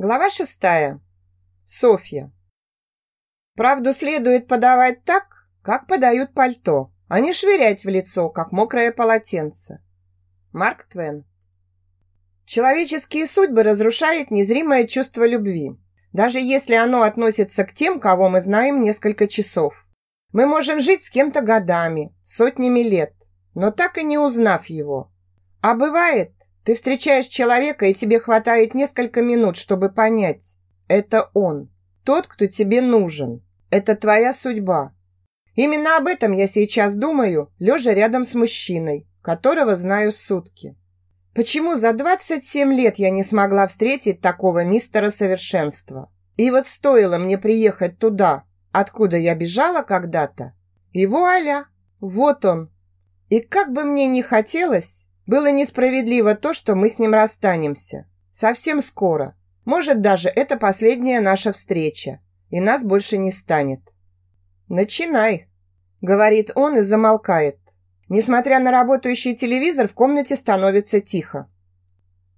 Глава шестая. Софья. Правду следует подавать так, как подают пальто, а не швырять в лицо, как мокрое полотенце. Марк Твен. Человеческие судьбы разрушает незримое чувство любви, даже если оно относится к тем, кого мы знаем несколько часов. Мы можем жить с кем-то годами, сотнями лет, но так и не узнав его. А бывает, ты встречаешь человека, и тебе хватает несколько минут, чтобы понять. Это он. Тот, кто тебе нужен. Это твоя судьба. Именно об этом я сейчас думаю, лежа рядом с мужчиной, которого знаю сутки. Почему за 27 лет я не смогла встретить такого мистера совершенства? И вот стоило мне приехать туда, откуда я бежала когда-то, и вуаля, вот он. И как бы мне ни хотелось, было несправедливо то, что мы с ним расстанемся. Совсем скоро. Может, даже это последняя наша встреча, и нас больше не станет. «Начинай», – говорит он и замолкает. Несмотря на работающий телевизор, в комнате становится тихо.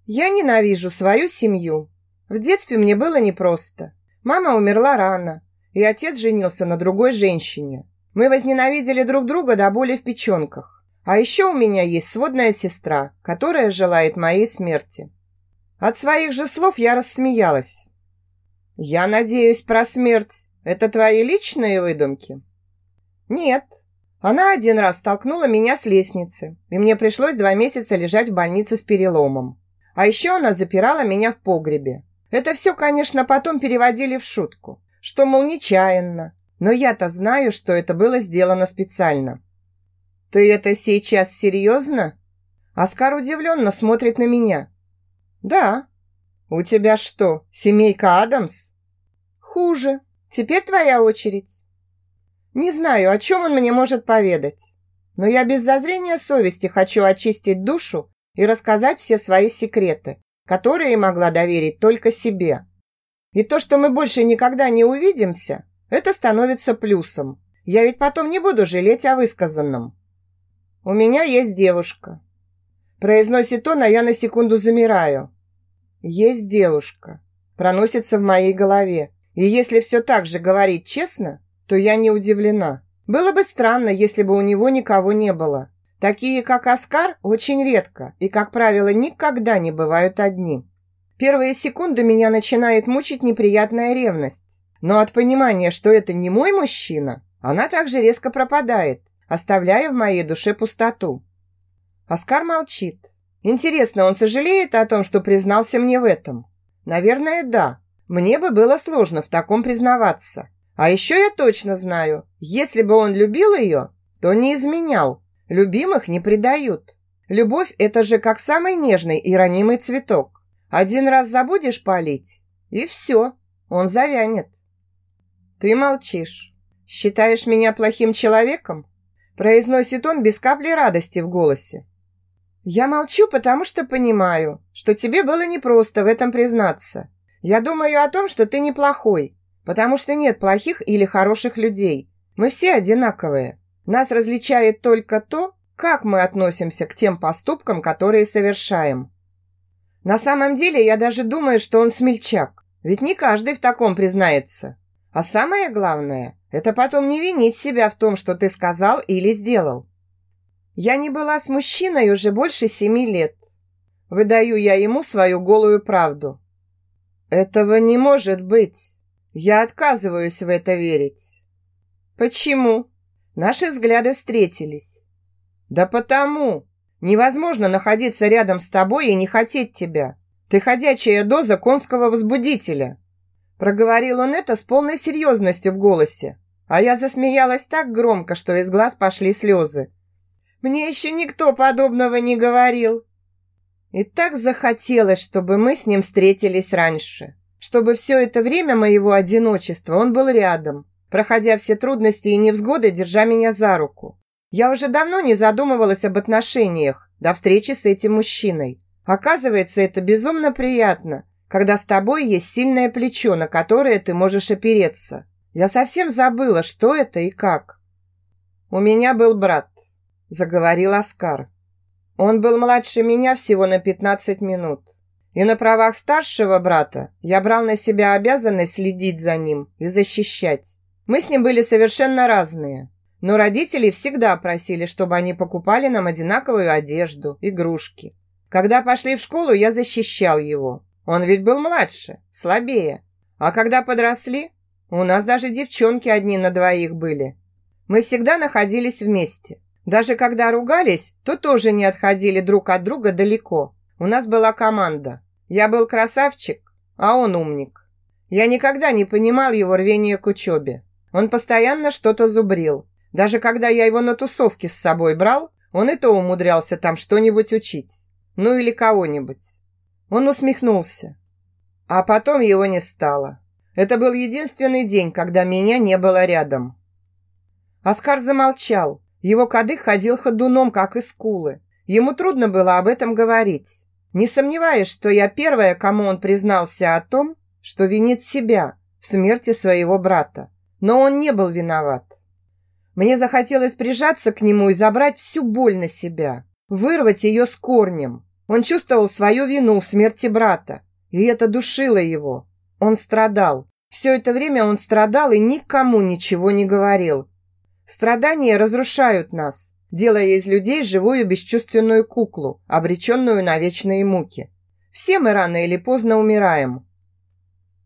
Я ненавижу свою семью. В детстве мне было непросто. Мама умерла рано, и отец женился на другой женщине. Мы возненавидели друг друга до боли в печенках. А еще у меня есть сводная сестра, которая желает моей смерти. От своих же слов я рассмеялась. Я надеюсь, про смерть – это твои личные выдумки? Нет. Она один раз столкнула меня с лестницы, и мне пришлось два месяца лежать в больнице с переломом. А еще она запирала меня в погребе. Это все, конечно, потом переводили в шутку, что, мол, нечаянно. Но я-то знаю, что это было сделано специально. «Ты это сейчас серьезно?» Оскар удивленно смотрит на меня. «Да». «У тебя что, семейка Адамс?» «Хуже. Теперь твоя очередь». Не знаю, о чем он мне может поведать, но я без зазрения совести хочу очистить душу и рассказать все свои секреты, которые могла доверить только себе. И то, что мы больше никогда не увидимся, это становится плюсом. Я ведь потом не буду жалеть о высказанном. «У меня есть девушка». Произносит он, а я на секунду замираю. «Есть девушка». Проносится в моей голове. И если все так же говорить честно, то я не удивлена. Было бы странно, если бы у него никого не было. Такие, как Оскар, очень редко и, как правило, никогда не бывают одни. Первые секунды меня начинает мучить неприятная ревность. Но от понимания, что это не мой мужчина, она также резко пропадает оставляя в моей душе пустоту. Оскар молчит. Интересно, он сожалеет о том, что признался мне в этом? Наверное, да. Мне бы было сложно в таком признаваться. А еще я точно знаю, если бы он любил ее, то не изменял. Любимых не предают. Любовь – это же как самый нежный и ранимый цветок. Один раз забудешь полить, и все, он завянет. Ты молчишь. Считаешь меня плохим человеком? Произносит он без капли радости в голосе. Я молчу, потому что понимаю, что тебе было непросто в этом признаться. Я думаю о том, что ты неплохой, потому что нет плохих или хороших людей. Мы все одинаковые. Нас различает только то, как мы относимся к тем поступкам, которые совершаем. На самом деле, я даже думаю, что он смельчак. Ведь не каждый в таком признается. А самое главное, это потом не винить себя в том, что ты сказал или сделал. Я не была с мужчиной уже больше семи лет. Выдаю я ему свою голую правду. Этого не может быть. Я отказываюсь в это верить. Почему? Наши взгляды встретились. Да потому. Невозможно находиться рядом с тобой и не хотеть тебя. Ты ходячая доза конского возбудителя. Проговорил он это с полной серьезностью в голосе, а я засмеялась так громко, что из глаз пошли слезы. Мне еще никто подобного не говорил. И так захотелось, чтобы мы с ним встретились раньше. Чтобы все это время моего одиночества он был рядом, проходя все трудности и невзгоды, держа меня за руку. Я уже давно не задумывалась об отношениях до встречи с этим мужчиной. Оказывается, это безумно приятно, когда с тобой есть сильное плечо, на которое ты можешь опереться. Я совсем забыла, что это и как. У меня был брат, заговорил Оскар. Он был младше меня всего на 15 минут. И на правах старшего брата я брал на себя обязанность следить за ним и защищать. Мы с ним были совершенно разные. Но родители всегда просили, чтобы они покупали нам одинаковую одежду, игрушки. Когда пошли в школу, я защищал его. Он ведь был младше, слабее. А когда подросли, у нас даже девчонки одни на двоих были. Мы всегда находились вместе. Даже когда ругались, то тоже не отходили друг от друга далеко. У нас была команда. Я был красавчик, а он умник. Я никогда не понимал его рвения к учебе. Он постоянно что-то зубрил. Даже когда я его на тусовке с собой брал, он и то умудрялся там что-нибудь учить. Ну или кого-нибудь. Он усмехнулся. А потом его не стало. Это был единственный день, когда меня не было рядом. Оскар замолчал. Его кадык ходил ходуном, как из кулы. Ему трудно было об этом говорить. Не сомневаюсь, что я первая, кому он признался о том, что винит себя в смерти своего брата. Но он не был виноват. Мне захотелось прижаться к нему и забрать всю боль на себя, вырвать ее с корнем. Он чувствовал свою вину в смерти брата, и это душило его. Он страдал. Все это время он страдал и никому ничего не говорил. Страдания разрушают нас, делая из людей живую бесчувственную куклу, обреченную на вечные муки. Все мы рано или поздно умираем.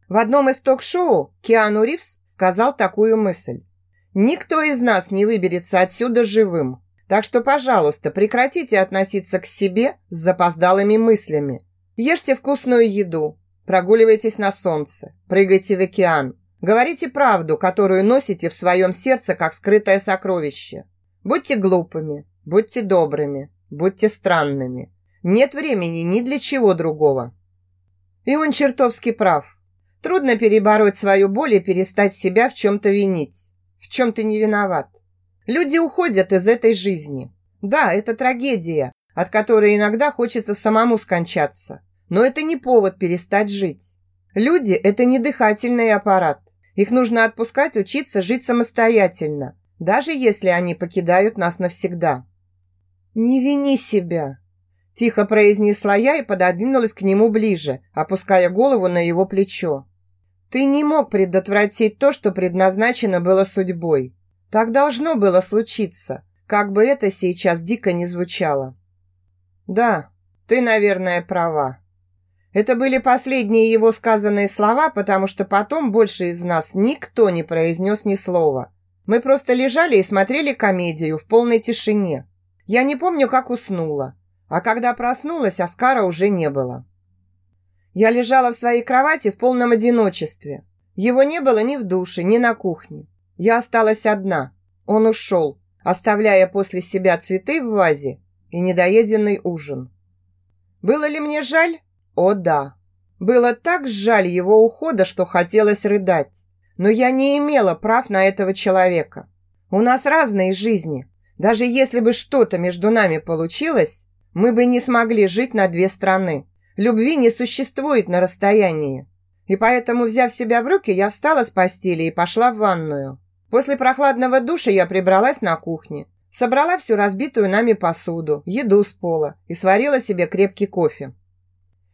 В одном из ток-шоу Киану Ривз сказал такую мысль. Никто из нас не выберется отсюда живым. Так что, пожалуйста, прекратите относиться к себе с запоздалыми мыслями. Ешьте вкусную еду, прогуливайтесь на солнце, прыгайте в океан. Говорите правду, которую носите в своем сердце, как скрытое сокровище. Будьте глупыми, будьте добрыми, будьте странными. Нет времени ни для чего другого. И он чертовски прав. Трудно перебороть свою боль и перестать себя в чем-то винить в чем ты не виноват. Люди уходят из этой жизни. Да, это трагедия, от которой иногда хочется самому скончаться. Но это не повод перестать жить. Люди – это не дыхательный аппарат. Их нужно отпускать учиться жить самостоятельно, даже если они покидают нас навсегда. «Не вини себя», – тихо произнесла я и пододвинулась к нему ближе, опуская голову на его плечо. Ты не мог предотвратить то, что предназначено было судьбой. Так должно было случиться, как бы это сейчас дико не звучало. Да, ты, наверное, права. Это были последние его сказанные слова, потому что потом больше из нас никто не произнес ни слова. Мы просто лежали и смотрели комедию в полной тишине. Я не помню, как уснула. А когда проснулась, Оскара уже не было. Я лежала в своей кровати в полном одиночестве. Его не было ни в душе, ни на кухне. Я осталась одна. Он ушел, оставляя после себя цветы в вазе и недоеденный ужин. Было ли мне жаль? О, да. Было так жаль его ухода, что хотелось рыдать. Но я не имела прав на этого человека. У нас разные жизни. Даже если бы что-то между нами получилось, мы бы не смогли жить на две страны. Любви не существует на расстоянии. И поэтому, взяв себя в руки, я встала с постели и пошла в ванную. После прохладного душа я прибралась на кухне. Собрала всю разбитую нами посуду, еду с пола и сварила себе крепкий кофе.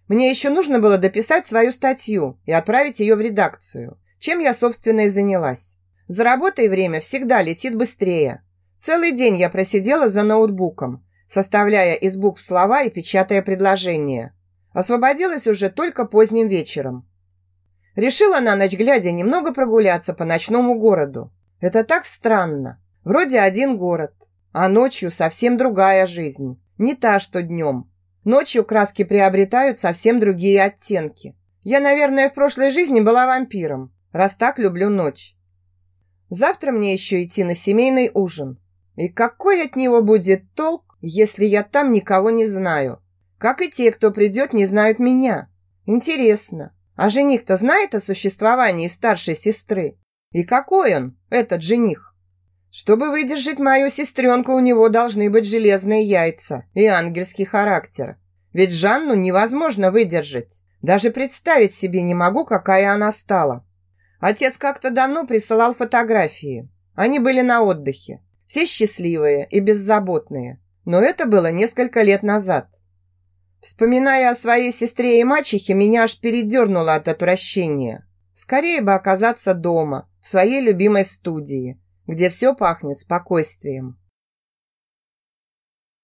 Мне еще нужно было дописать свою статью и отправить ее в редакцию, чем я, собственно, и занялась. За работой время всегда летит быстрее. Целый день я просидела за ноутбуком, составляя из букв слова и печатая предложения. Освободилась уже только поздним вечером. Решила на ночь глядя немного прогуляться по ночному городу. Это так странно. Вроде один город, а ночью совсем другая жизнь. Не та, что днем. Ночью краски приобретают совсем другие оттенки. Я, наверное, в прошлой жизни была вампиром, раз так люблю ночь. Завтра мне еще идти на семейный ужин. И какой от него будет толк, если я там никого не знаю? Как и те, кто придет, не знают меня. Интересно, а жених-то знает о существовании старшей сестры? И какой он, этот жених? Чтобы выдержать мою сестренку, у него должны быть железные яйца и ангельский характер. Ведь Жанну невозможно выдержать. Даже представить себе не могу, какая она стала. Отец как-то давно присылал фотографии. Они были на отдыхе. Все счастливые и беззаботные. Но это было несколько лет назад. Вспоминая о своей сестре и мачехе, меня аж передернуло от отвращения. Скорее бы оказаться дома, в своей любимой студии, где все пахнет спокойствием.